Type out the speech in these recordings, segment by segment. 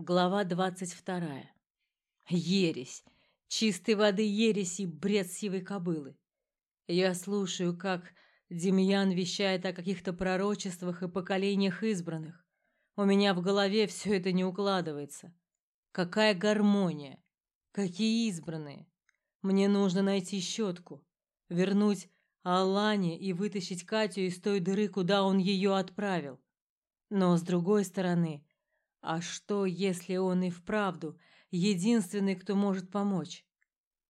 Глава двадцать вторая. Ересь. Чистой воды ересь и бред сивой кобылы. Я слушаю, как Демьян вещает о каких-то пророчествах и поколениях избранных. У меня в голове все это не укладывается. Какая гармония? Какие избранные? Мне нужно найти щетку, вернуть Алане и вытащить Катю из той дыры, куда он ее отправил. Но с другой стороны, а что, если он и вправду единственный, кто может помочь?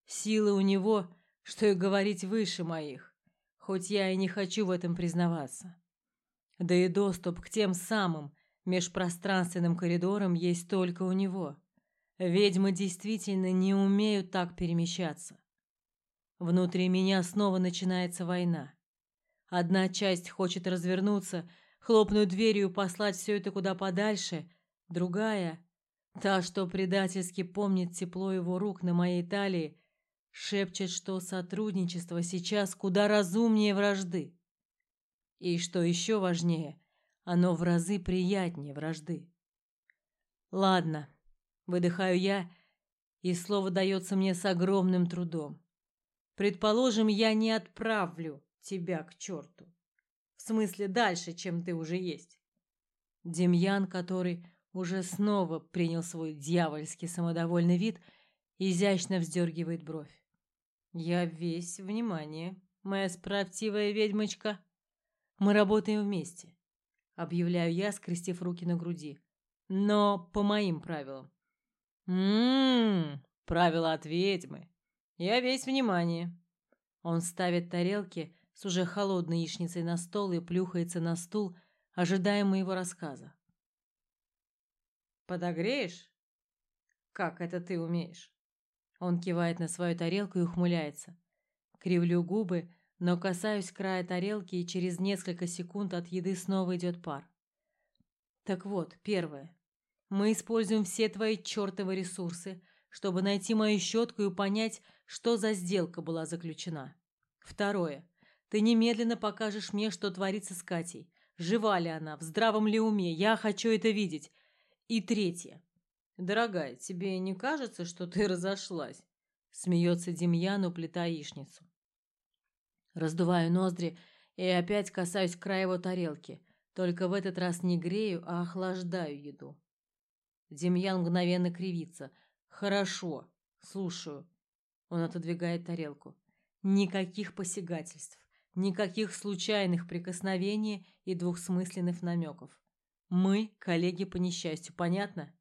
Силы у него, что и говорить выше моих, хоть я и не хочу в этом признаваться. Да и доступ к тем самым межпространственным коридорам есть только у него. Ведьмы действительно не умеют так перемещаться. Внутри меня снова начинается война. Одна часть хочет развернуться, хлопнуть дверью и послать все это куда подальше, Другая, та, что предательски помнит тепло его рук на моей талии, шепчет, что сотрудничество сейчас куда разумнее вражды. И что еще важнее, оно в разы приятнее вражды. Ладно, выдыхаю я, и слово дается мне с огромным трудом. Предположим, я не отправлю тебя к черту. В смысле, дальше, чем ты уже есть. Демьян, который уже снова принял свой дьявольский самодовольный вид, изящно вздергивает бровь. Я весь внимание, моя справедливая ведьмочка. Мы работаем вместе, объявляю я, скрестив руки на груди. Но по моим правилам. Мм, правила от ведьмы. Я весь внимание. Он ставит тарелки с уже холодной яичницей на стол и плюхается на стул, ожидая моего рассказа. Подогреешь? Как это ты умеешь? Он кивает на свою тарелку и ухмыляется. Кривлю губы, но касаюсь края тарелки, и через несколько секунд от еды снова идет пар. Так вот, первое. Мы используем все твои чертовы ресурсы, чтобы найти мою щетку и понять, что за сделка была заключена. Второе. Ты немедленно покажешь мне, что творится с Катей. Жива ли она, в здравом ли уме? Я хочу это видеть. И третье. Дорогая, тебе не кажется, что ты разошлась? Смеется Демьян, уплетая яичницу. Раздуваю ноздри и опять касаюсь края его тарелки. Только в этот раз не грею, а охлаждаю еду. Демьян мгновенно кривится. Хорошо, слушаю. Он отодвигает тарелку. Никаких посягательств, никаких случайных прикосновений и двухсмысленных намеков. Мы коллеги по несчастью, понятно?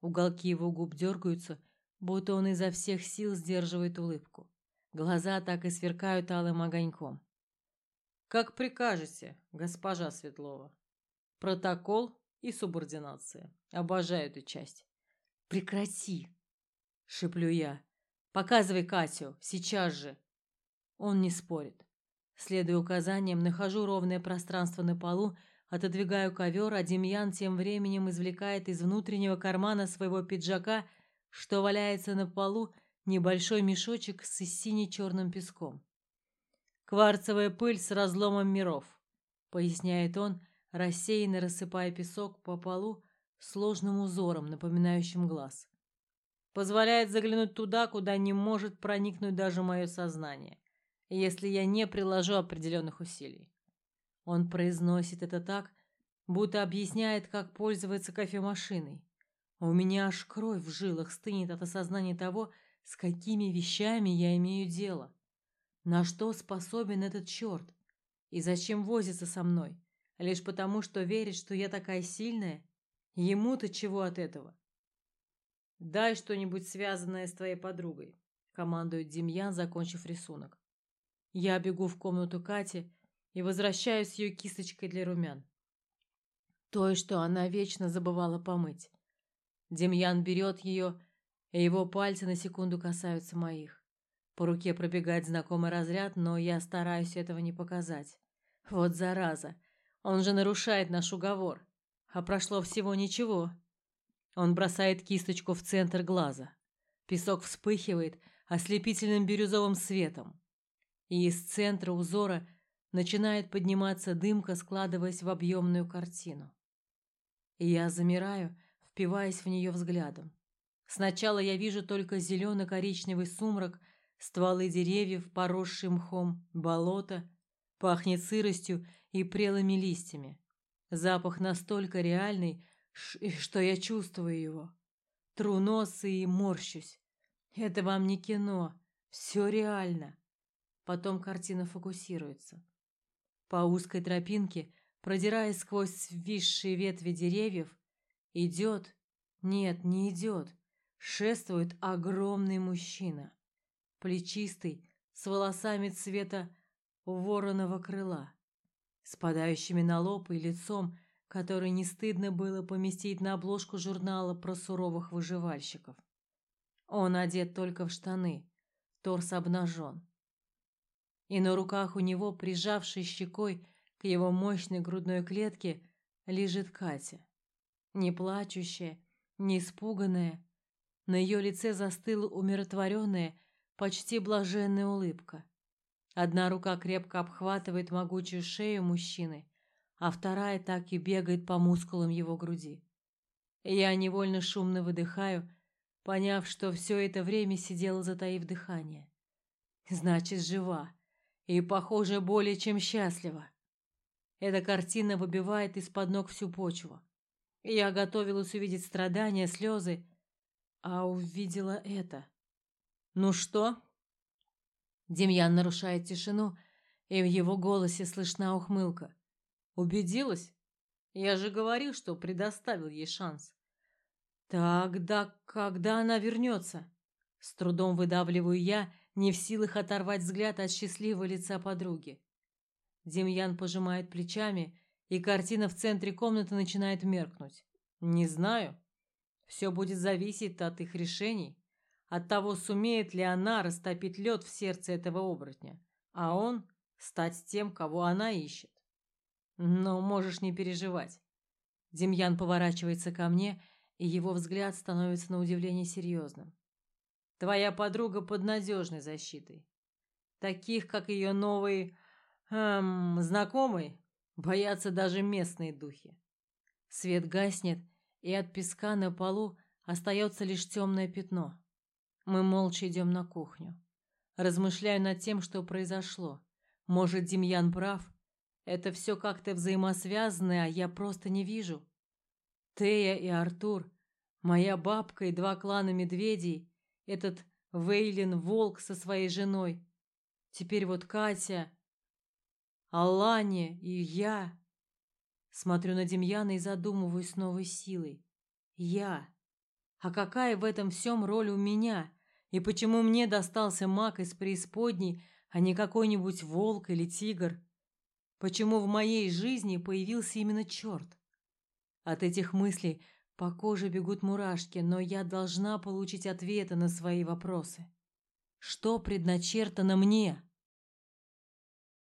Уголки его губ дергаются, будто он изо всех сил сдерживает улыбку. Глаза так и сверкают алым огоньком. Как прикажете, госпожа Светлова. Протокол и субординация. Обожаю эту часть. Прекрати, шиплю я. Показывай Катю сейчас же. Он не спорит. Следуя указаниям, нахожу ровное пространство на полу Отодвигаю ковер, а Демьян тем временем извлекает из внутреннего кармана своего пиджака, что валяется на полу, небольшой мешочек с сине-черным песком. «Кварцевая пыль с разломом миров», — поясняет он, рассеянно рассыпая песок по полу сложным узором, напоминающим глаз. «Позволяет заглянуть туда, куда не может проникнуть даже мое сознание, если я не приложу определенных усилий. Он произносит это так, будто объясняет, как пользоваться кофемашиной. у меня аж кровь в жилах стынет от осознания того, с какими вещами я имею дело. На что способен этот черт? И зачем возится со мной? Лишь потому, что верит, что я такая сильная? Ему-то чего от этого? Дай что-нибудь связанное с твоей подругой, командует Демьян, закончив рисунок. Я бегу в комнату Кати и возвращаюсь с ее кисточкой для румян. Той, что она вечно забывала помыть. Демьян берет ее, и его пальцы на секунду касаются моих. По руке пробегает знакомый разряд, но я стараюсь этого не показать. Вот зараза, он же нарушает наш уговор. А прошло всего ничего. Он бросает кисточку в центр глаза. Песок вспыхивает ослепительным бирюзовым светом. И из центра узора начинает подниматься дымка, складываясь в объемную картину. И я замираю, впиваясь в нее взглядом. Сначала я вижу только зелено-коричневый сумрак, стволы деревьев, поросшие мхом, болото, пахнет сыростью и прелыми листьями. Запах настолько реальный, что я чувствую его. Тру нос и морщусь. Это вам не кино, все реально. Потом картина фокусируется. По узкой тропинке, продираясь сквозь свисшие ветви деревьев, идет, нет, не идет, шествует огромный мужчина, плечистый, с волосами цвета вороного крыла, спадающими на лоб и лицом, который не стыдно было поместить на обложку журнала про суровых выживальщиков. Он одет только в штаны, торс обнажен. И на руках у него, прижавшей щекой к его мощной грудной клетке, лежит Катя. Не плачущая, не испуганная. На ее лице застыла умиротворенная, почти блаженная улыбка. Одна рука крепко обхватывает могучую шею мужчины, а вторая так и бегает по мускулам его груди. Я невольно шумно выдыхаю, поняв, что все это время сидела затаив дыхание. Значит, жива и, похоже, более чем счастлива. Эта картина выбивает из-под ног всю почву. Я готовилась увидеть страдания, слезы, а увидела это. Ну что? Демьян нарушает тишину, и в его голосе слышна ухмылка. Убедилась? Я же говорил, что предоставил ей шанс. Тогда когда она вернется? С трудом выдавливаю я, не в силах оторвать взгляд от счастливого лица подруги. Демьян пожимает плечами, и картина в центре комнаты начинает меркнуть. Не знаю. Все будет зависеть от их решений, от того, сумеет ли она растопить лед в сердце этого оборотня, а он стать тем, кого она ищет. Но можешь не переживать. Демьян поворачивается ко мне, и его взгляд становится на удивление серьезным. Твоя подруга под надежной защитой. Таких, как ее новый эм, знакомый, боятся даже местные духи. Свет гаснет, и от песка на полу остается лишь темное пятно. Мы молча идем на кухню. Размышляю над тем, что произошло. Может, Демьян прав? Это все как-то взаимосвязано, а я просто не вижу. Тея и Артур, моя бабка и два клана медведей, этот Вейлин волк со своей женой. Теперь вот Катя, Алане и я. Смотрю на Демьяна и задумываюсь с новой силой. Я. А какая в этом всем роль у меня? И почему мне достался маг из преисподней, а не какой-нибудь волк или тигр? Почему в моей жизни появился именно черт? От этих мыслей по коже бегут мурашки, но я должна получить ответы на свои вопросы. Что предначертано мне?